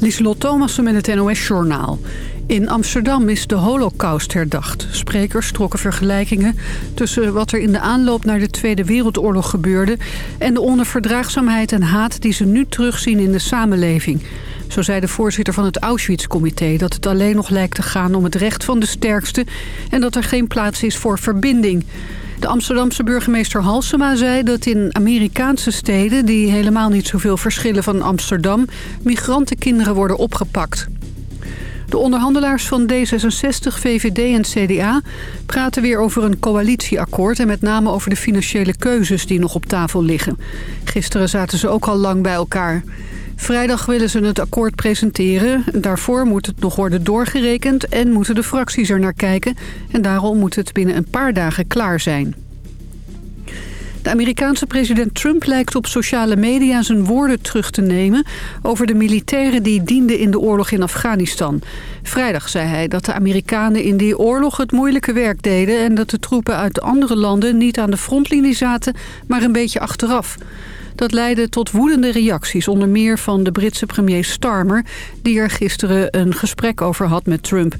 Lieselot Thomassen met het NOS-journaal. In Amsterdam is de holocaust herdacht. Sprekers trokken vergelijkingen tussen wat er in de aanloop naar de Tweede Wereldoorlog gebeurde... en de onverdraagzaamheid en haat die ze nu terugzien in de samenleving. Zo zei de voorzitter van het Auschwitz-comité dat het alleen nog lijkt te gaan om het recht van de sterkste... en dat er geen plaats is voor verbinding. De Amsterdamse burgemeester Halsema zei dat in Amerikaanse steden... die helemaal niet zoveel verschillen van Amsterdam... migrantenkinderen worden opgepakt. De onderhandelaars van D66, VVD en CDA praten weer over een coalitieakkoord... en met name over de financiële keuzes die nog op tafel liggen. Gisteren zaten ze ook al lang bij elkaar. Vrijdag willen ze het akkoord presenteren. Daarvoor moet het nog worden doorgerekend en moeten de fracties er naar kijken. En daarom moet het binnen een paar dagen klaar zijn. De Amerikaanse president Trump lijkt op sociale media zijn woorden terug te nemen... over de militairen die dienden in de oorlog in Afghanistan. Vrijdag zei hij dat de Amerikanen in die oorlog het moeilijke werk deden... en dat de troepen uit andere landen niet aan de frontlinie zaten, maar een beetje achteraf. Dat leidde tot woedende reacties, onder meer van de Britse premier Starmer... die er gisteren een gesprek over had met Trump.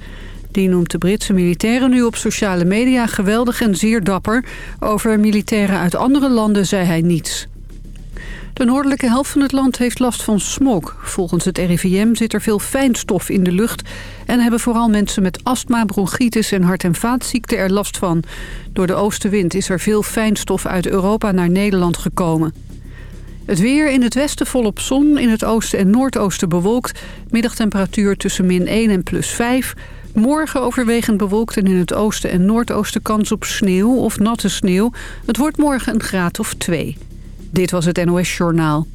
Die noemt de Britse militairen nu op sociale media geweldig en zeer dapper. Over militairen uit andere landen zei hij niets. De noordelijke helft van het land heeft last van smog. Volgens het RIVM zit er veel fijnstof in de lucht... en hebben vooral mensen met astma, bronchitis en hart- en vaatziekten er last van. Door de oostenwind is er veel fijnstof uit Europa naar Nederland gekomen. Het weer in het westen volop zon, in het oosten en noordoosten bewolkt. Middagtemperatuur tussen min 1 en plus 5. Morgen overwegend bewolkt en in het oosten en noordoosten kans op sneeuw of natte sneeuw. Het wordt morgen een graad of 2. Dit was het NOS Journaal.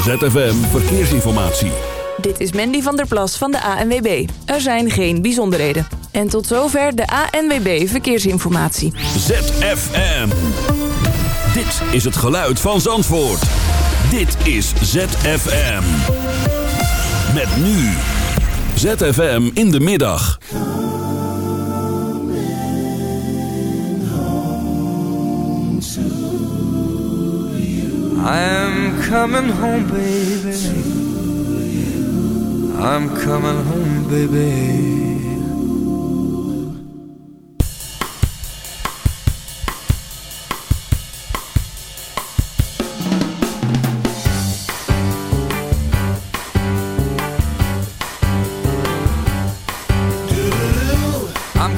ZFM Verkeersinformatie. Dit is Mandy van der Plas van de ANWB. Er zijn geen bijzonderheden. En tot zover de ANWB Verkeersinformatie. ZFM. Dit is het geluid van Zandvoort. Dit is ZFM. Met nu. ZFM in de middag. I'm coming home, baby. I'm coming home, baby.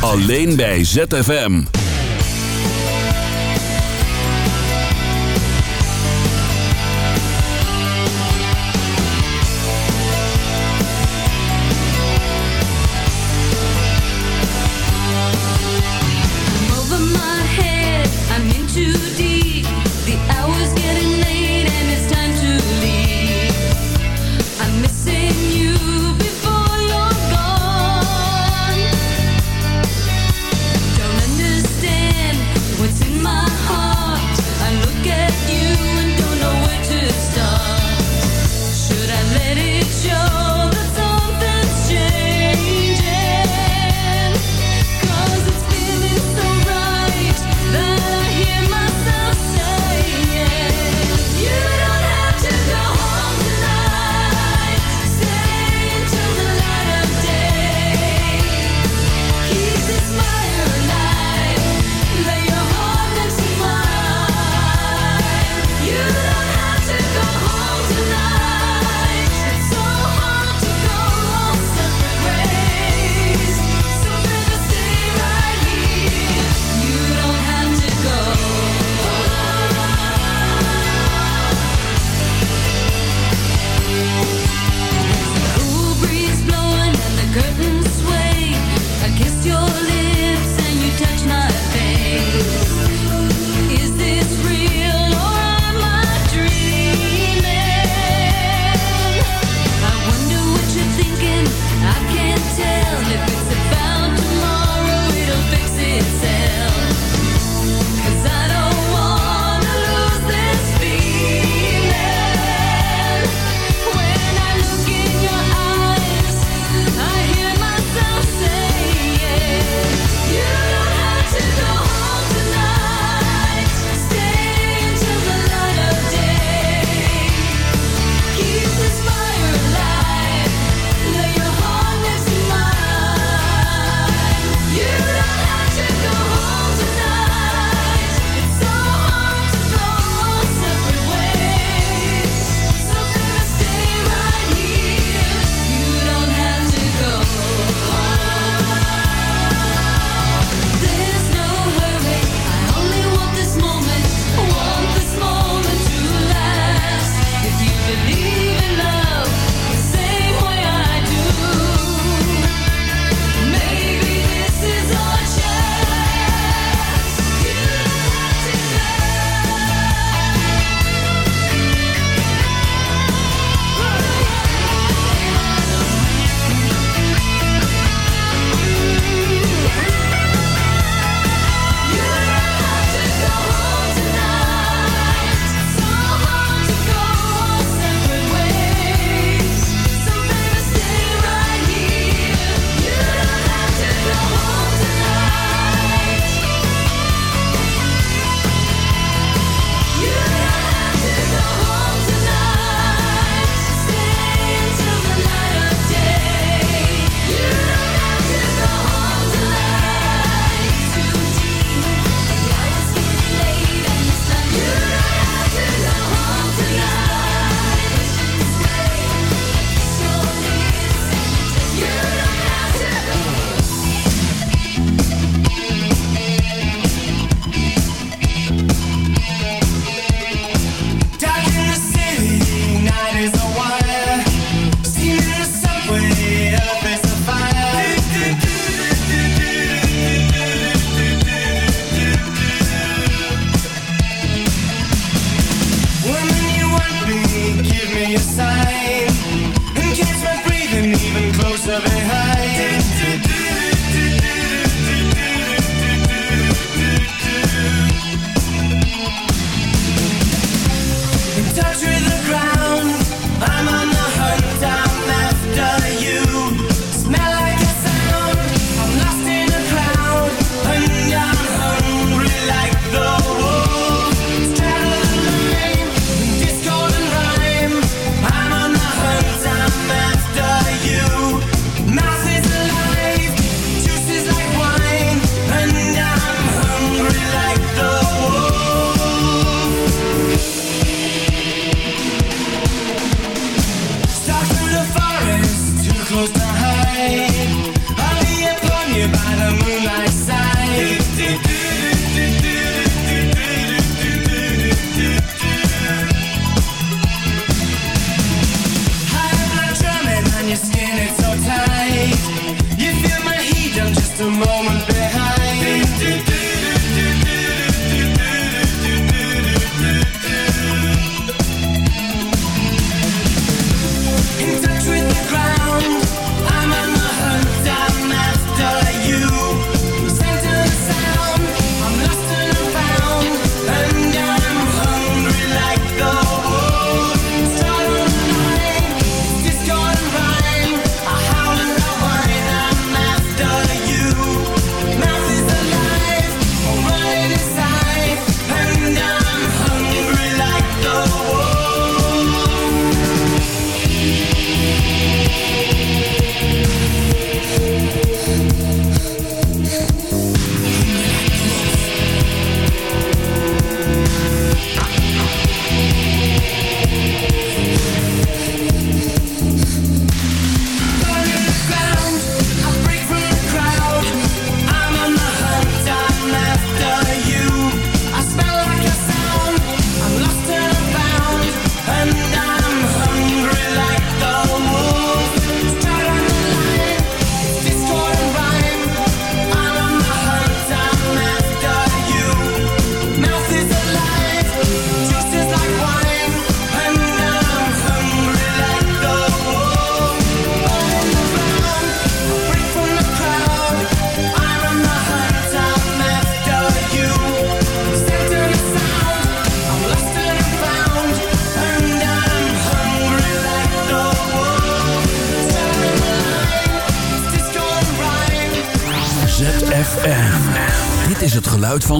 Alleen bij ZFM.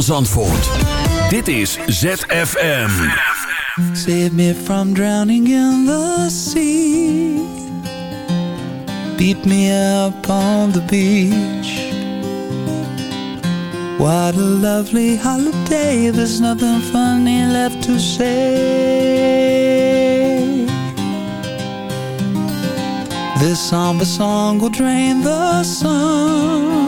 Van Zandvoort. Dit is ZFM. Save me from drowning in the sea. Beat me up on the beach. What a lovely holiday. There's nothing funny left to say. This somber song will drain the sun.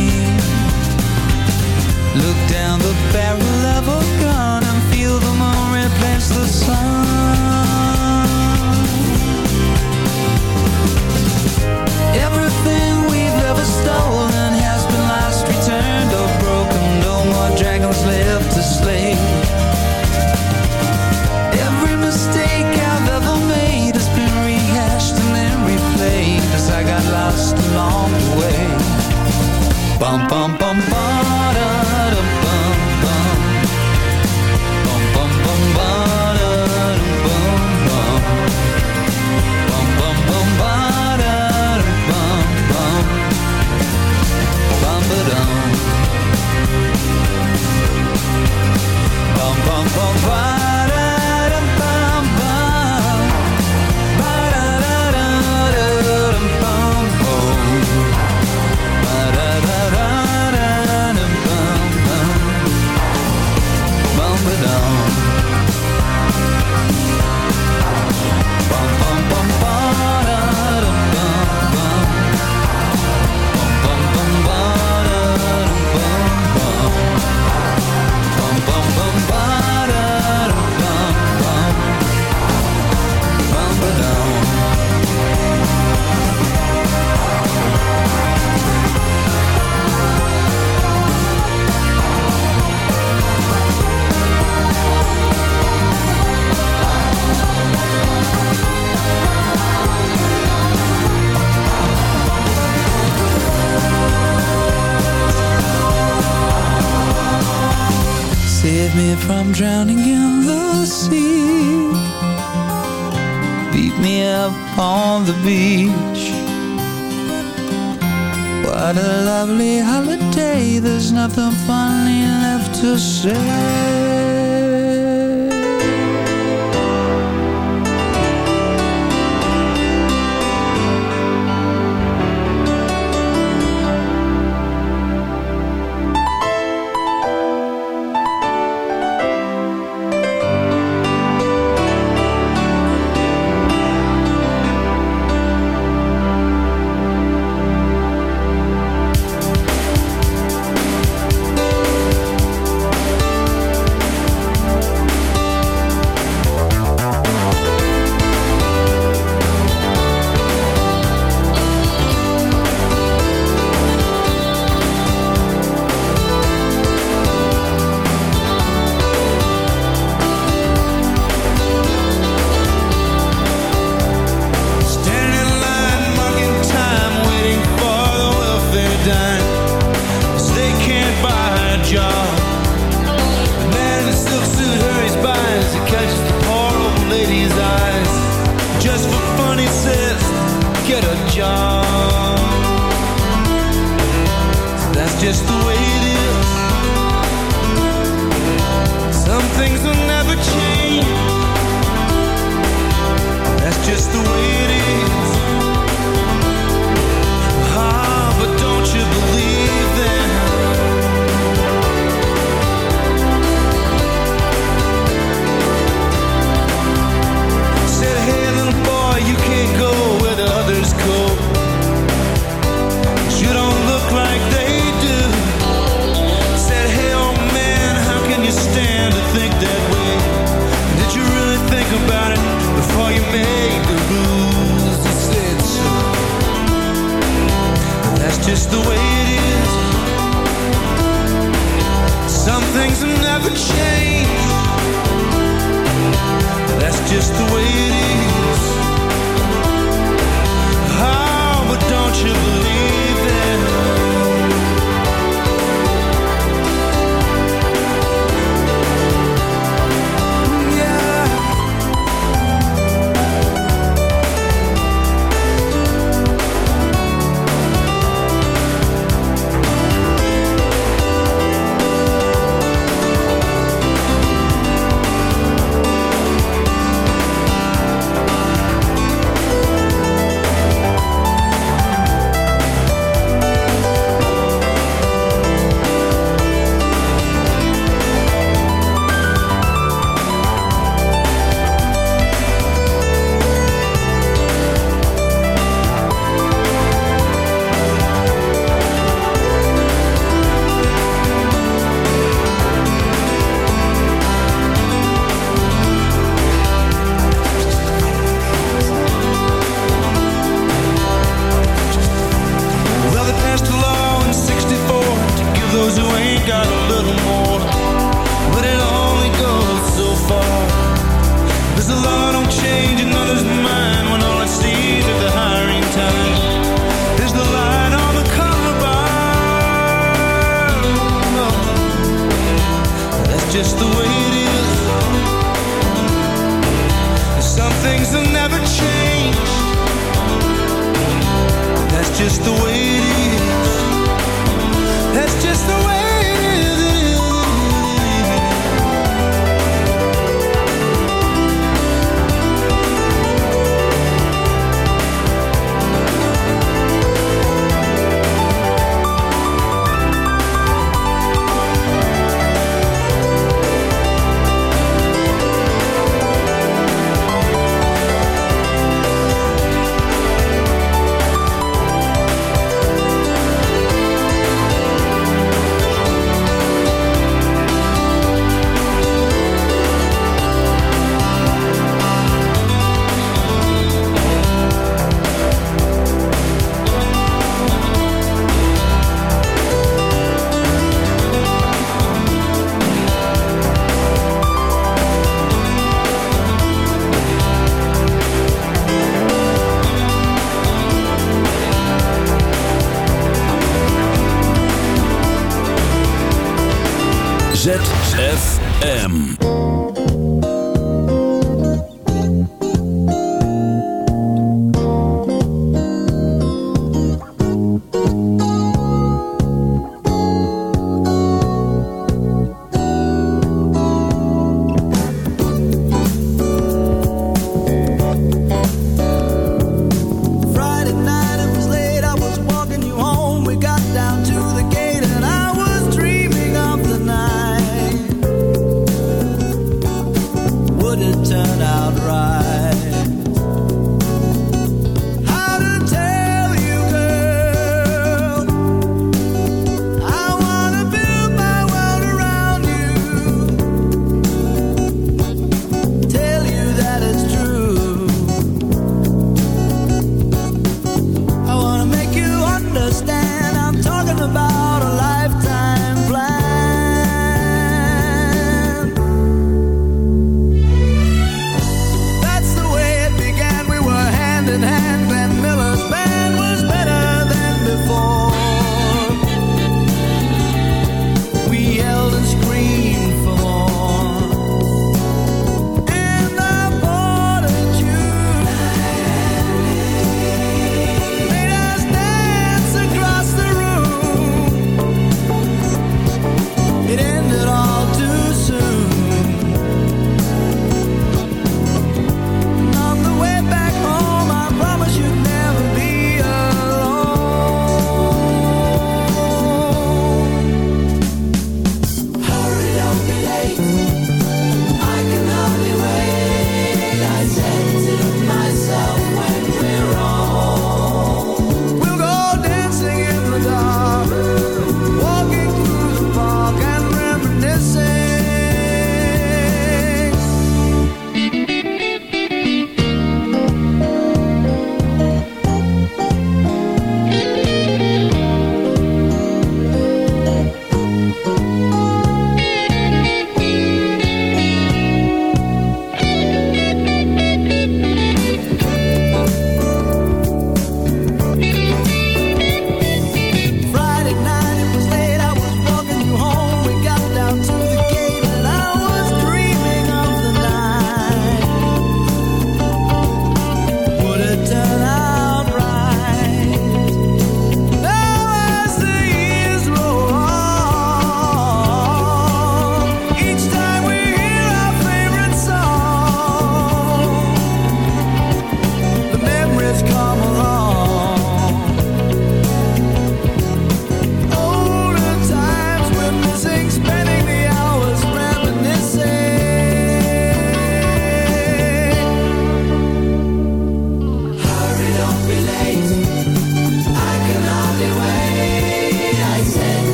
Look down the barrel of a gun and feel the moon replace the sun. Everything we've ever stolen has been lost, returned, or broken. No more dragons left to slay. Every mistake I've ever made has been rehashed and then replayed as I got lost along the way. Bum bum bum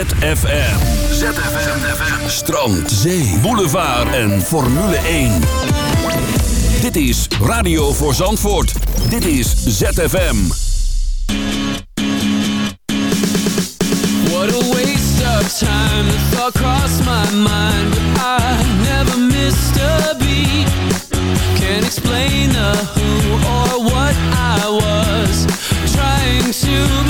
ZFM. ZFM. Strand, zee, boulevard en Formule 1. Dit is Radio voor Zandvoort. Dit is ZFM. What a waste of time The my mind I never missed a beat Can't explain the who or what I was Trying to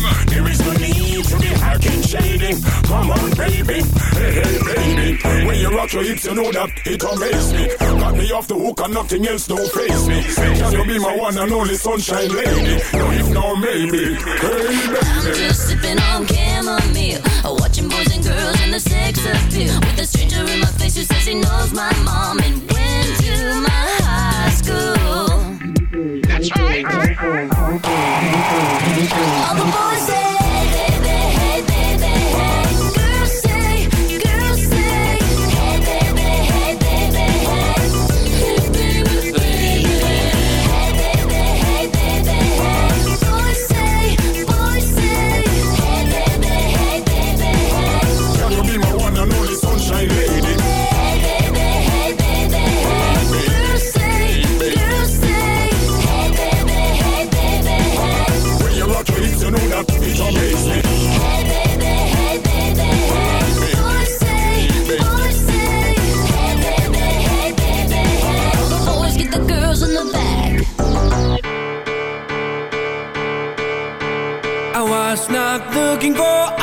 gorgeous ladies. there is no need to be hacking shady. Come on, baby. Hey, hey, baby. When you rock your hips, you know that it amazes me. Got me off the hook and nothing else don't face me. Can you be my one and only sunshine lady? No, if no, maybe. Hey, I'm just sipping on chamomile, watching boys and girls in the sex appeal. With a stranger in my face who says he knows my mom and went to my high school. That's right. All the boys looking for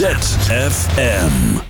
ZFM.